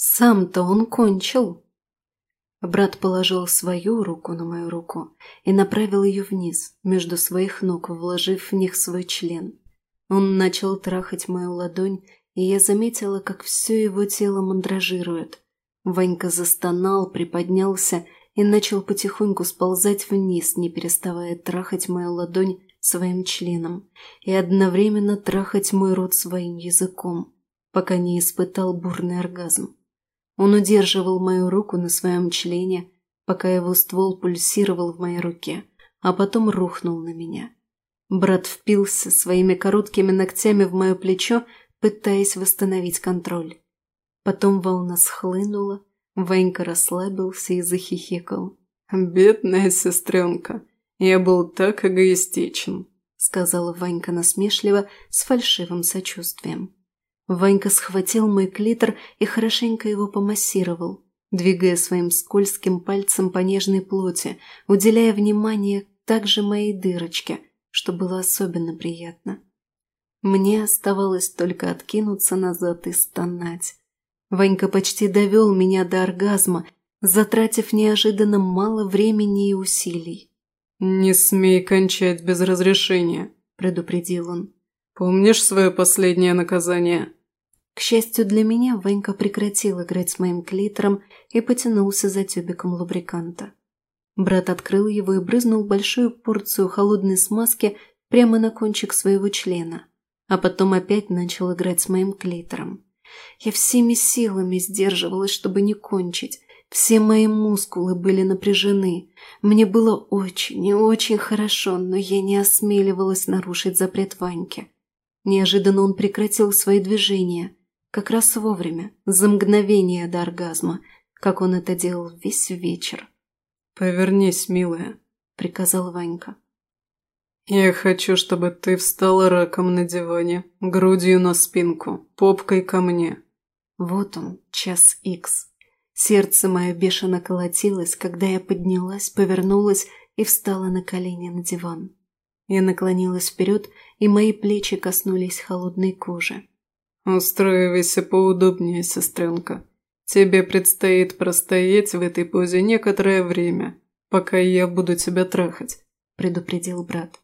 Сам-то он кончил. Брат положил свою руку на мою руку и направил ее вниз, между своих ног, вложив в них свой член. Он начал трахать мою ладонь, и я заметила, как все его тело мандражирует. Ванька застонал, приподнялся и начал потихоньку сползать вниз, не переставая трахать мою ладонь своим членом и одновременно трахать мой рот своим языком, пока не испытал бурный оргазм. Он удерживал мою руку на своем члене, пока его ствол пульсировал в моей руке, а потом рухнул на меня. Брат впился своими короткими ногтями в мое плечо, пытаясь восстановить контроль. Потом волна схлынула, Ванька расслабился и захихикал. «Бедная сестренка, я был так эгоистичен», — сказала Ванька насмешливо с фальшивым сочувствием. Ванька схватил мой клитор и хорошенько его помассировал, двигая своим скользким пальцем по нежной плоти, уделяя внимание также моей дырочке, что было особенно приятно. Мне оставалось только откинуться назад и стонать. Ванька почти довел меня до оргазма, затратив неожиданно мало времени и усилий. «Не смей кончать без разрешения», – предупредил он. «Помнишь свое последнее наказание?» К счастью для меня, Ванька прекратил играть с моим клитором и потянулся за тюбиком лубриканта. Брат открыл его и брызнул большую порцию холодной смазки прямо на кончик своего члена, а потом опять начал играть с моим клитором. Я всеми силами сдерживалась, чтобы не кончить. Все мои мускулы были напряжены. Мне было очень и очень хорошо, но я не осмеливалась нарушить запрет Ваньки. Неожиданно он прекратил свои движения – как раз вовремя, за мгновение до оргазма, как он это делал весь вечер. «Повернись, милая», — приказал Ванька. «Я хочу, чтобы ты встала раком на диване, грудью на спинку, попкой ко мне». Вот он, час икс. Сердце мое бешено колотилось, когда я поднялась, повернулась и встала на колени на диван. Я наклонилась вперед, и мои плечи коснулись холодной кожи. «Устраивайся поудобнее, сестренка. Тебе предстоит простоять в этой позе некоторое время, пока я буду тебя трахать», – предупредил брат.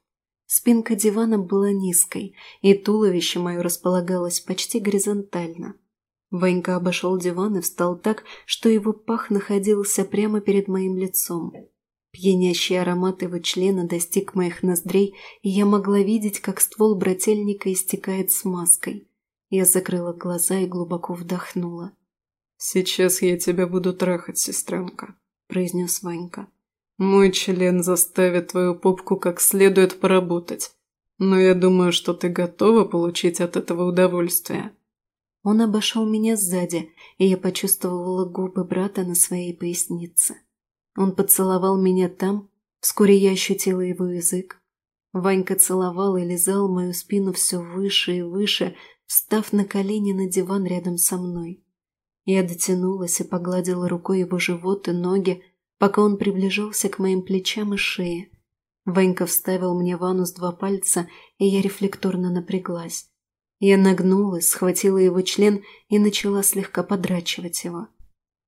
Спинка дивана была низкой, и туловище мое располагалось почти горизонтально. Ванька обошел диван и встал так, что его пах находился прямо перед моим лицом. Пьянящий аромат его члена достиг моих ноздрей, и я могла видеть, как ствол брательника истекает смазкой. Я закрыла глаза и глубоко вдохнула. «Сейчас я тебя буду трахать, сестренка», – произнес Ванька. «Мой член заставит твою попку как следует поработать, но я думаю, что ты готова получить от этого удовольствие». Он обошел меня сзади, и я почувствовала губы брата на своей пояснице. Он поцеловал меня там, вскоре я ощутила его язык. Ванька целовал и лизал мою спину все выше и выше, встав на колени на диван рядом со мной. Я дотянулась и погладила рукой его живот и ноги, пока он приближался к моим плечам и шее. Ванька вставил мне в анус два пальца, и я рефлекторно напряглась. Я нагнулась, схватила его член и начала слегка подрачивать его.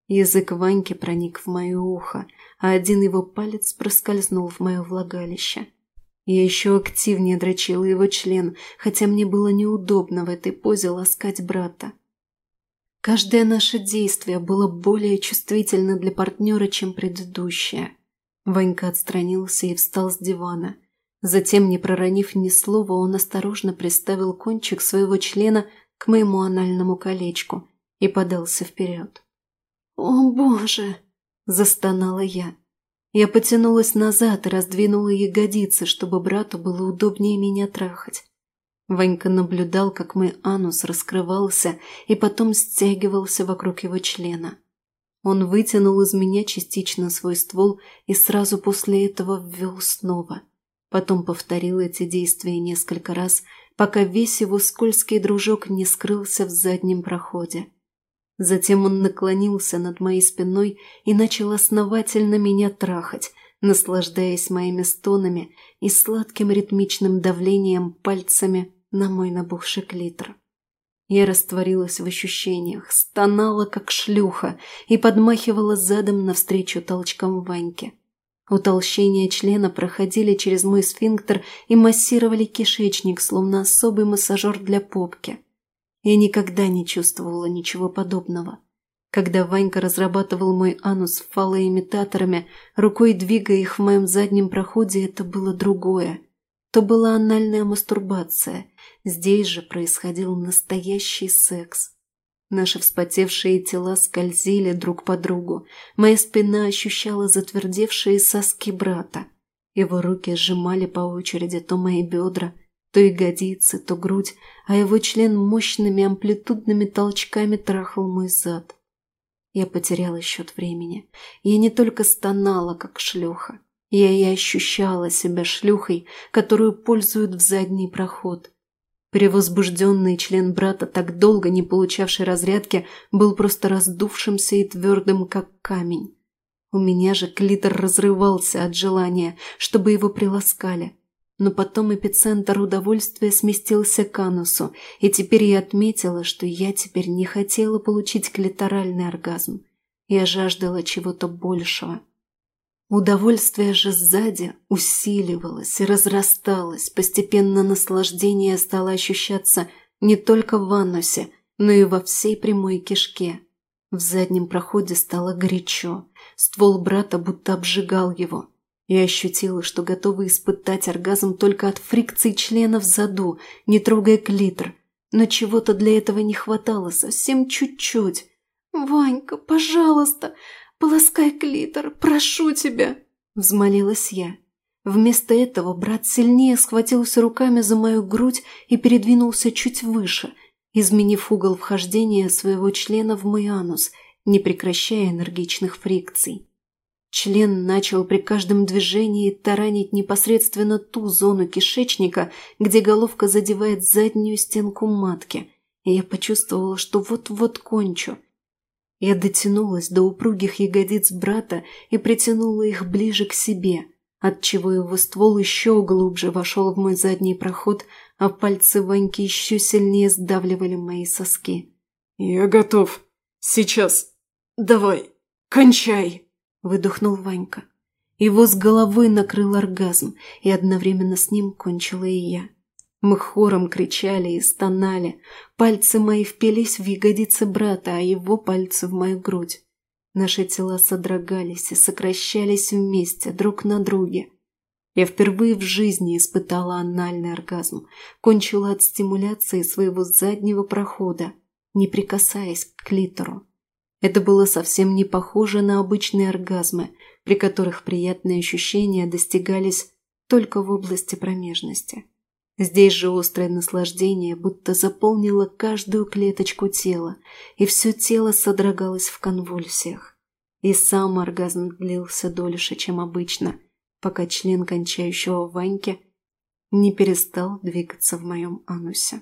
Язык Ваньки проник в мое ухо, а один его палец проскользнул в мое влагалище. Я еще активнее дрочила его член, хотя мне было неудобно в этой позе ласкать брата. Каждое наше действие было более чувствительно для партнера, чем предыдущее. Ванька отстранился и встал с дивана. Затем, не проронив ни слова, он осторожно приставил кончик своего члена к моему анальному колечку и подался вперед. «О, Боже!» – застонала я. Я потянулась назад и раздвинула ягодицы, чтобы брату было удобнее меня трахать. Ванька наблюдал, как мой анус раскрывался и потом стягивался вокруг его члена. Он вытянул из меня частично свой ствол и сразу после этого ввел снова. Потом повторил эти действия несколько раз, пока весь его скользкий дружок не скрылся в заднем проходе. Затем он наклонился над моей спиной и начал основательно меня трахать, наслаждаясь моими стонами и сладким ритмичным давлением пальцами на мой набухший клитор. Я растворилась в ощущениях, стонала, как шлюха, и подмахивала задом навстречу толчкам Ваньки. Утолщения члена проходили через мой сфинктер и массировали кишечник, словно особый массажер для попки. Я никогда не чувствовала ничего подобного. Когда Ванька разрабатывал мой анус фалоимитаторами, рукой двигая их в моем заднем проходе, это было другое. То была анальная мастурбация. Здесь же происходил настоящий секс. Наши вспотевшие тела скользили друг по другу. Моя спина ощущала затвердевшие соски брата. Его руки сжимали по очереди то мои бедра, то ягодицы, то грудь, а его член мощными амплитудными толчками трахал мой зад. Я потеряла счет времени. Я не только стонала, как шлюха. Я и ощущала себя шлюхой, которую пользуют в задний проход. Перевозбужденный член брата, так долго не получавший разрядки, был просто раздувшимся и твердым, как камень. У меня же клитор разрывался от желания, чтобы его приласкали. Но потом эпицентр удовольствия сместился к анусу, и теперь я отметила, что я теперь не хотела получить клиторальный оргазм. Я жаждала чего-то большего. Удовольствие же сзади усиливалось и разрасталось, постепенно наслаждение стало ощущаться не только в анусе, но и во всей прямой кишке. В заднем проходе стало горячо, ствол брата будто обжигал его – я ощутила, что готова испытать оргазм только от фрикции члена в заду, не трогая клитор. Но чего-то для этого не хватало, совсем чуть-чуть. «Ванька, пожалуйста, полоскай клитор, прошу тебя!» Взмолилась я. Вместо этого брат сильнее схватился руками за мою грудь и передвинулся чуть выше, изменив угол вхождения своего члена в мой анус, не прекращая энергичных фрикций. Член начал при каждом движении таранить непосредственно ту зону кишечника, где головка задевает заднюю стенку матки, и я почувствовала, что вот-вот кончу. Я дотянулась до упругих ягодиц брата и притянула их ближе к себе, отчего его ствол еще глубже вошел в мой задний проход, а пальцы Ваньки еще сильнее сдавливали мои соски. «Я готов. Сейчас. Давай, кончай!» Выдохнул Ванька. Его с головы накрыл оргазм, и одновременно с ним кончила и я. Мы хором кричали и стонали. Пальцы мои впились в ягодицы брата, а его пальцы в мою грудь. Наши тела содрогались и сокращались вместе, друг на друге. Я впервые в жизни испытала анальный оргазм, кончила от стимуляции своего заднего прохода, не прикасаясь к клитору. Это было совсем не похоже на обычные оргазмы, при которых приятные ощущения достигались только в области промежности. Здесь же острое наслаждение будто заполнило каждую клеточку тела, и все тело содрогалось в конвульсиях. И сам оргазм длился дольше, чем обычно, пока член кончающего Ваньки не перестал двигаться в моем анусе.